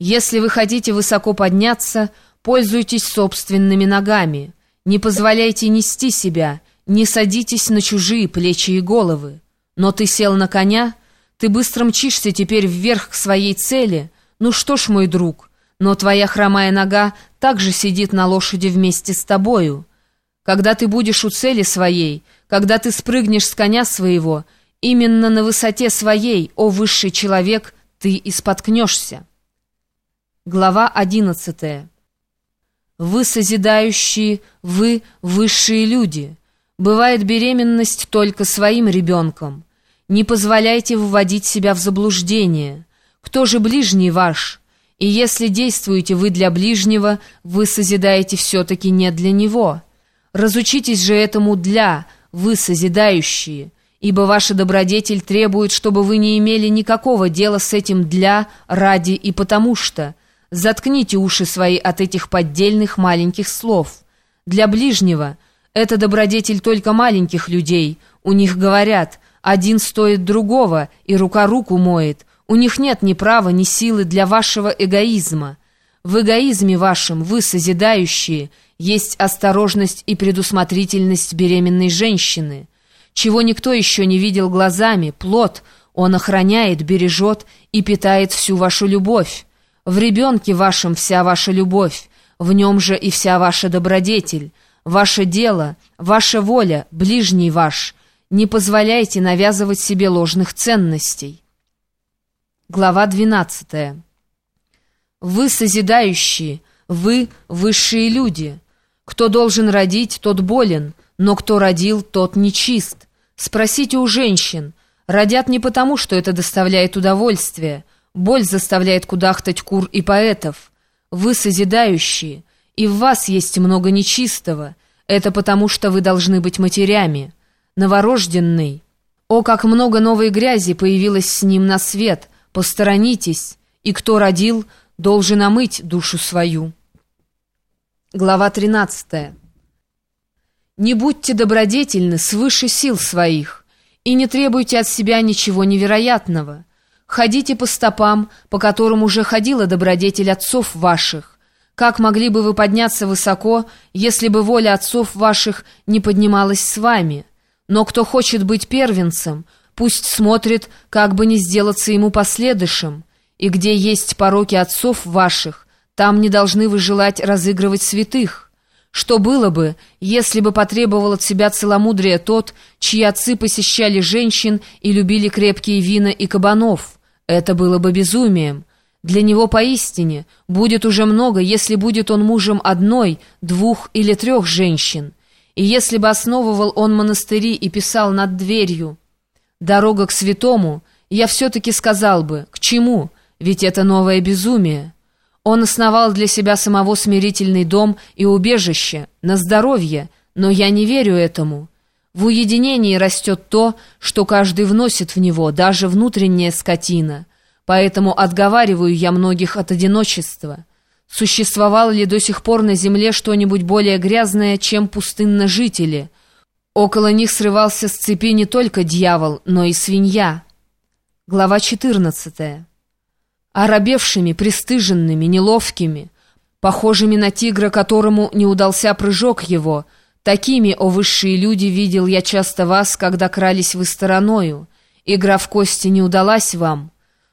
Если вы хотите высоко подняться, пользуйтесь собственными ногами. Не позволяйте нести себя, не садитесь на чужие плечи и головы. Но ты сел на коня, ты быстро мчишься теперь вверх к своей цели. Ну что ж, мой друг, но твоя хромая нога также сидит на лошади вместе с тобою. Когда ты будешь у цели своей, когда ты спрыгнешь с коня своего, именно на высоте своей, о высший человек, ты и споткнешься. Глава одиннадцатая. Вы созидающие, вы высшие люди. Бывает беременность только своим ребенком. Не позволяйте вводить себя в заблуждение. Кто же ближний ваш? И если действуете вы для ближнего, вы созидаете все-таки не для него. Разучитесь же этому «для», вы созидающие, ибо ваша добродетель требует, чтобы вы не имели никакого дела с этим «для», «ради» и «потому что». Заткните уши свои от этих поддельных маленьких слов. Для ближнего это добродетель только маленьких людей. У них говорят, один стоит другого, и рука руку моет. У них нет ни права, ни силы для вашего эгоизма. В эгоизме вашем вы, созидающие, есть осторожность и предусмотрительность беременной женщины. Чего никто еще не видел глазами, плод, он охраняет, бережет и питает всю вашу любовь. В ребенке вашем вся ваша любовь, в нем же и вся ваша добродетель, ваше дело, ваша воля, ближний ваш. Не позволяйте навязывать себе ложных ценностей. Глава 12. Вы созидающие, вы высшие люди. Кто должен родить, тот болен, но кто родил, тот нечист. Спросите у женщин. Родят не потому, что это доставляет удовольствие, Боль заставляет кудахтать кур и поэтов. Вы созидающие, и в вас есть много нечистого. Это потому, что вы должны быть матерями. Новорожденный. О, как много новой грязи появилось с ним на свет. Посторонитесь, и кто родил, должен омыть душу свою. Глава 13. Не будьте добродетельны свыше сил своих, и не требуйте от себя ничего невероятного. Ходите по стопам, по которым уже ходила добродетель отцов ваших. Как могли бы вы подняться высоко, если бы воля отцов ваших не поднималась с вами? Но кто хочет быть первенцем, пусть смотрит, как бы не сделаться ему последующим. И где есть пороки отцов ваших, там не должны вы желать разыгрывать святых. Что было бы, если бы потребовал от себя целомудрия тот, чьи отцы посещали женщин и любили крепкие вина и кабанов?» Это было бы безумием. Для него поистине будет уже много, если будет он мужем одной, двух или трех женщин. И если бы основывал он монастыри и писал над дверью «Дорога к святому», я все-таки сказал бы «К чему?» Ведь это новое безумие. Он основал для себя самого смирительный дом и убежище, на здоровье, но я не верю этому». В уединении растет то, что каждый вносит в него, даже внутренняя скотина. Поэтому отговариваю я многих от одиночества. Существовало ли до сих пор на земле что-нибудь более грязное, чем пустынножители? Около них срывался с цепи не только дьявол, но и свинья. Глава 14. Оробевшими, пристыженными, неловкими, похожими на тигра, которому не удался прыжок его — Такими, о высшие люди, видел я часто вас, когда крались вы стороною. Игра в кости не удалась вам.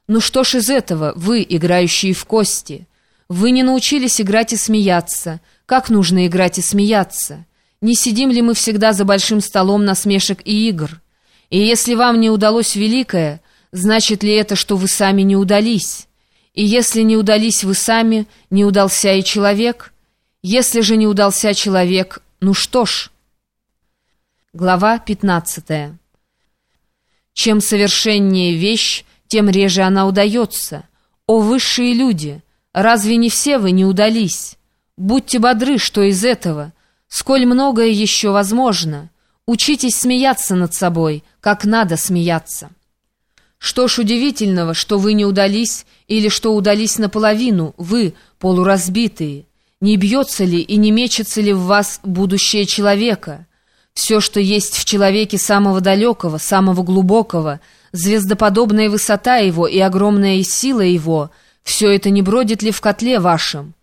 Ну что ж из этого, вы, играющие в кости? Вы не научились играть и смеяться. Как нужно играть и смеяться? Не сидим ли мы всегда за большим столом насмешек и игр? И если вам не удалось великое, значит ли это, что вы сами не удались? И если не удались вы сами, не удался и человек? Если же не удался человек, ну что ж. Глава 15. Чем совершеннее вещь, тем реже она удается. О, высшие люди, разве не все вы не удались? Будьте бодры, что из этого. Сколь многое еще возможно. Учитесь смеяться над собой, как надо смеяться. Что ж удивительного, что вы не удались, или что удались наполовину, вы, полуразбитые. Не бьется ли и не мечется ли в вас будущее человека? Все, что есть в человеке самого далекого, самого глубокого, звездоподобная высота его и огромная сила его, Все это не бродит ли в котле вашем?